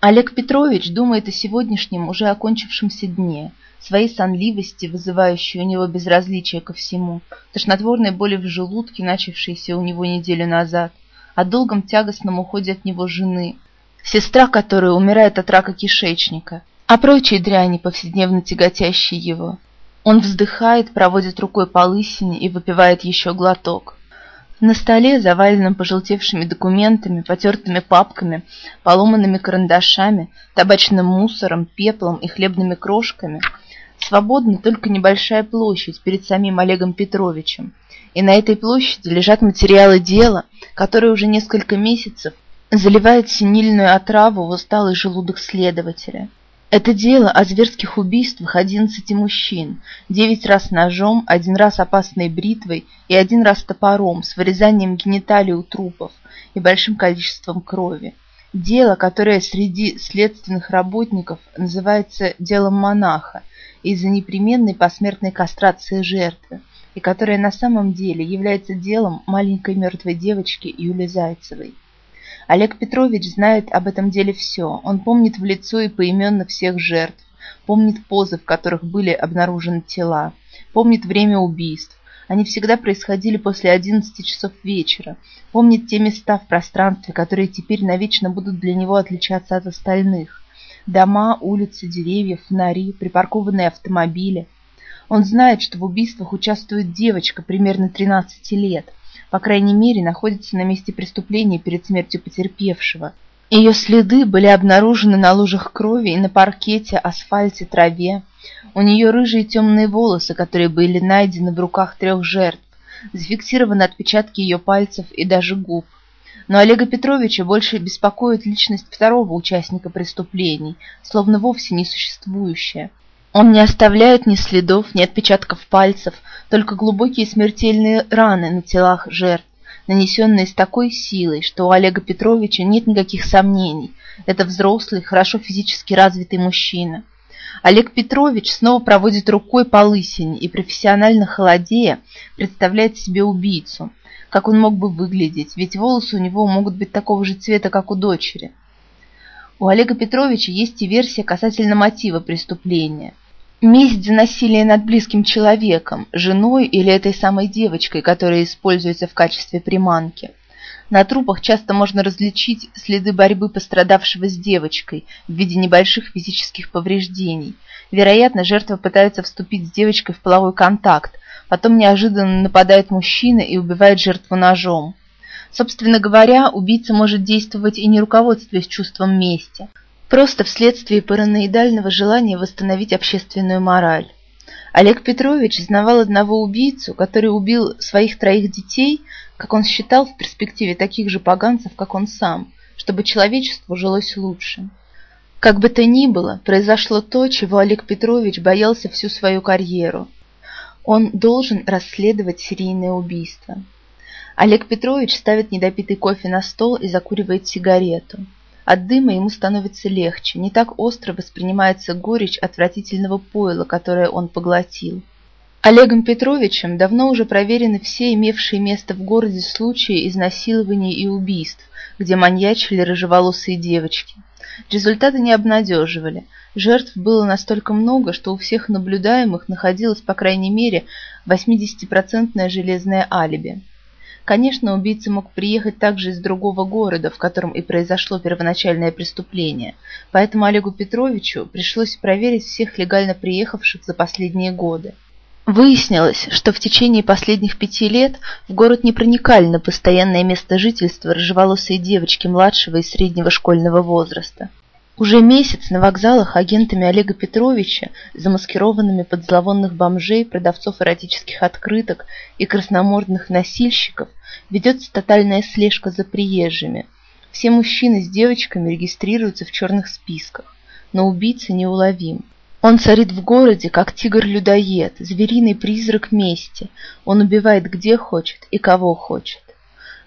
Олег Петрович думает о сегодняшнем уже окончившемся дне, своей сонливости, вызывающей у него безразличие ко всему, тошнотворной боли в желудке, начавшейся у него неделю назад, о долгом тягостном уходе от него жены, сестра которой умирает от рака кишечника, а прочей дряни, повседневно тяготящей его. Он вздыхает, проводит рукой по лысине и выпивает еще глоток. На столе, заваленном пожелтевшими документами, потертыми папками, поломанными карандашами, табачным мусором, пеплом и хлебными крошками, свободна только небольшая площадь перед самим Олегом Петровичем. И на этой площади лежат материалы дела, которые уже несколько месяцев заливают синильную отраву в усталый желудок следователя. Это дело о зверских убийствах одиннадцати мужчин, девять раз ножом, один раз опасной бритвой и один раз топором с вырезанием гениталий у трупов и большим количеством крови. Дело, которое среди следственных работников называется делом монаха из-за непременной посмертной кастрации жертвы, и которое на самом деле является делом маленькой мертвой девочки Юли Зайцевой. Олег Петрович знает об этом деле все. Он помнит в лицо и поименно всех жертв, помнит позы, в которых были обнаружены тела, помнит время убийств. Они всегда происходили после 11 часов вечера. Помнит те места в пространстве, которые теперь навечно будут для него отличаться от остальных. Дома, улицы, деревья, фонари, припаркованные автомобили. Он знает, что в убийствах участвует девочка примерно 13 лет – по крайней мере, находится на месте преступления перед смертью потерпевшего. Ее следы были обнаружены на лужах крови и на паркете, асфальте, траве. У нее рыжие темные волосы, которые были найдены в руках трех жертв. Зафиксированы отпечатки ее пальцев и даже губ. Но Олега Петровича больше беспокоит личность второго участника преступлений, словно вовсе не существующая. Он не оставляет ни следов, ни отпечатков пальцев, только глубокие смертельные раны на телах жертв, нанесенные с такой силой, что у Олега Петровича нет никаких сомнений. Это взрослый, хорошо физически развитый мужчина. Олег Петрович снова проводит рукой по лысине и, профессионально холодея, представляет себе убийцу. Как он мог бы выглядеть, ведь волосы у него могут быть такого же цвета, как у дочери. У Олега Петровича есть и версия касательно мотива преступления. Месть за насилие над близким человеком, женой или этой самой девочкой, которая используется в качестве приманки. На трупах часто можно различить следы борьбы пострадавшего с девочкой в виде небольших физических повреждений. Вероятно, жертва пытается вступить с девочкой в половой контакт, потом неожиданно нападает мужчина и убивает жертву ножом. Собственно говоря, убийца может действовать и не руководствуясь чувством мести, просто вследствие параноидального желания восстановить общественную мораль. Олег Петрович знавал одного убийцу, который убил своих троих детей, как он считал в перспективе таких же поганцев, как он сам, чтобы человечеству жилось лучше. Как бы то ни было, произошло то, чего Олег Петрович боялся всю свою карьеру. Он должен расследовать серийное убийство. Олег Петрович ставит недопитый кофе на стол и закуривает сигарету. От дыма ему становится легче, не так остро воспринимается горечь отвратительного пойла, которое он поглотил. Олегом Петровичем давно уже проверены все имевшие место в городе случаи изнасилований и убийств, где маньячили рыжеволосые девочки. Результаты не обнадеживали. Жертв было настолько много, что у всех наблюдаемых находилось по крайней мере 80% железное алиби. Конечно, убийца мог приехать также из другого города, в котором и произошло первоначальное преступление, поэтому Олегу Петровичу пришлось проверить всех легально приехавших за последние годы. Выяснилось, что в течение последних пяти лет в город не проникали на постоянное место жительства рыжеволосые девочки младшего и среднего школьного возраста. Уже месяц на вокзалах агентами Олега Петровича, замаскированными под зловонных бомжей, продавцов эротических открыток и красномордных носильщиков, ведется тотальная слежка за приезжими. Все мужчины с девочками регистрируются в черных списках, но убийца неуловим. Он царит в городе, как тигр-людоед, звериный призрак мести. Он убивает где хочет и кого хочет.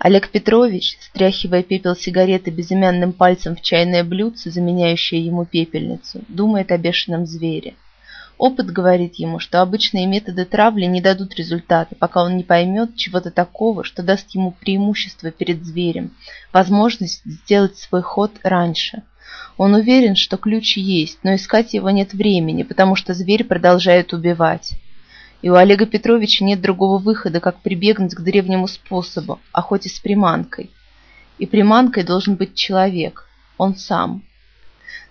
Олег Петрович, стряхивая пепел сигареты безымянным пальцем в чайное блюдце, заменяющее ему пепельницу, думает о бешеном звере. Опыт говорит ему, что обычные методы травли не дадут результата, пока он не поймет чего-то такого, что даст ему преимущество перед зверем, возможность сделать свой ход раньше. Он уверен, что ключ есть, но искать его нет времени, потому что зверь продолжает убивать. И у Олега Петровича нет другого выхода, как прибегнуть к древнему способу, охоте с приманкой. И приманкой должен быть человек, он сам.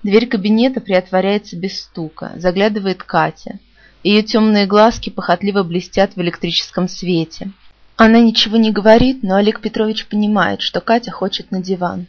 Дверь кабинета приотворяется без стука, заглядывает Катя. Ее темные глазки похотливо блестят в электрическом свете. Она ничего не говорит, но Олег Петрович понимает, что Катя хочет на диван.